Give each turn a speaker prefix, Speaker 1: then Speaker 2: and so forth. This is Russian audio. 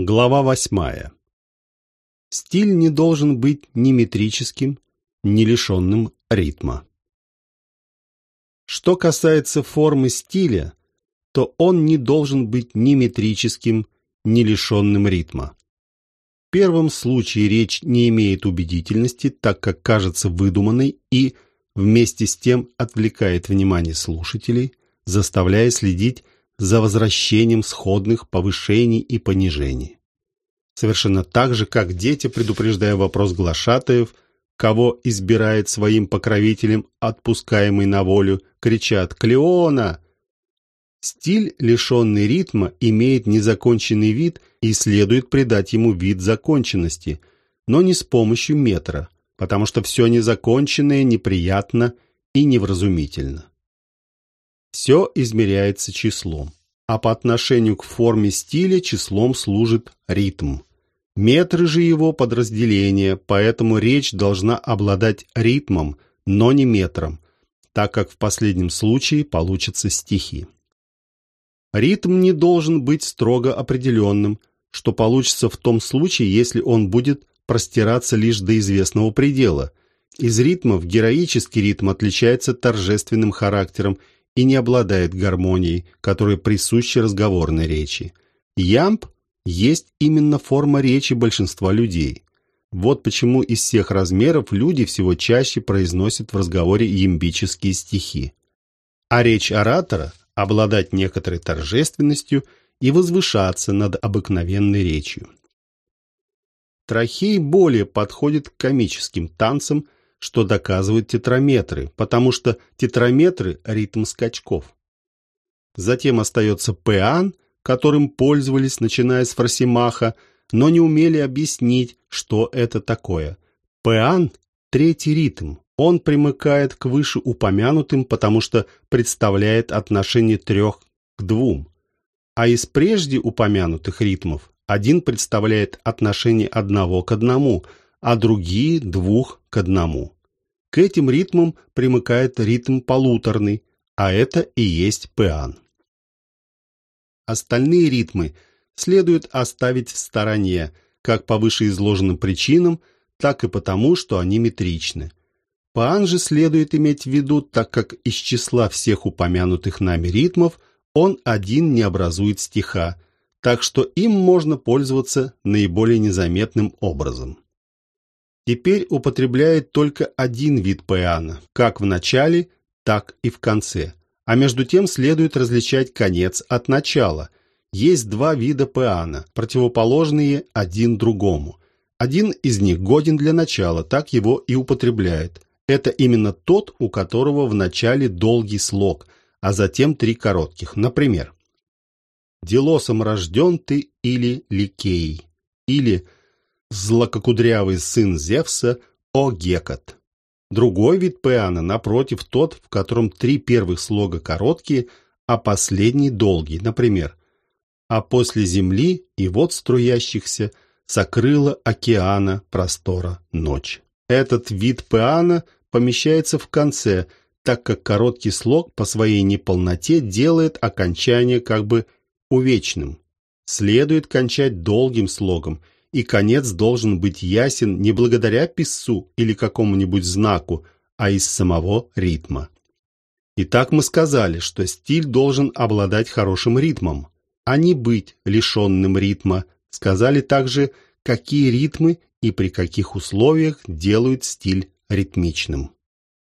Speaker 1: Глава восьмая. Стиль не должен быть ни метрическим, ни лишенным ритма. Что касается формы стиля, то он не должен быть ни метрическим, ни лишенным ритма. В первом случае речь не имеет убедительности, так как кажется выдуманной и, вместе с тем, отвлекает внимание слушателей, заставляя следить за возвращением сходных повышений и понижений. Совершенно так же, как дети, предупреждая вопрос глашатаев, кого избирает своим покровителем отпускаемый на волю, кричат «Клеона!». Стиль, лишенный ритма, имеет незаконченный вид и следует придать ему вид законченности, но не с помощью метра, потому что все незаконченное неприятно и невразумительно. Все измеряется числом, а по отношению к форме стиля числом служит ритм. Метры же его подразделения, поэтому речь должна обладать ритмом, но не метром, так как в последнем случае получатся стихи. Ритм не должен быть строго определенным, что получится в том случае, если он будет простираться лишь до известного предела. Из ритмов героический ритм отличается торжественным характером и не обладает гармонией, которая присуща разговорной речи. Ямб есть именно форма речи большинства людей. Вот почему из всех размеров люди всего чаще произносят в разговоре ямбические стихи. А речь оратора – обладать некоторой торжественностью и возвышаться над обыкновенной речью. Трахей более подходит к комическим танцам – что доказывают тетраметры, потому что тетраметры – ритм скачков. Затем остается пеан, которым пользовались, начиная с Фросимаха, но не умели объяснить, что это такое. Пеан – третий ритм. Он примыкает к вышеупомянутым, потому что представляет отношение трех к двум. А из прежде упомянутых ритмов один представляет отношение одного к одному – а другие двух к одному. К этим ритмам примыкает ритм полуторный, а это и есть пеан. Остальные ритмы следует оставить в стороне, как по вышеизложенным причинам, так и потому, что они метричны. Пеан же следует иметь в виду, так как из числа всех упомянутых нами ритмов он один не образует стиха, так что им можно пользоваться наиболее незаметным образом теперь употребляет только один вид пеана, как в начале, так и в конце. А между тем следует различать конец от начала. Есть два вида пеана, противоположные один другому. Один из них годен для начала, так его и употребляет. Это именно тот, у которого в начале долгий слог, а затем три коротких. Например, «Делосом рожден ты» или «Ликей» или «Ликей» злококудрявый сын Зевса О Гекат. Другой вид пеана, напротив, тот, в котором три первых слога короткие, а последний долгий, например, «А после земли и вод струящихся сокрыла океана простора ночь». Этот вид пеана помещается в конце, так как короткий слог по своей неполноте делает окончание как бы увечным. Следует кончать долгим слогом – и конец должен быть ясен не благодаря писцу или какому-нибудь знаку, а из самого ритма. Итак, мы сказали, что стиль должен обладать хорошим ритмом, а не быть лишенным ритма. Сказали также, какие ритмы и при каких условиях делают стиль ритмичным.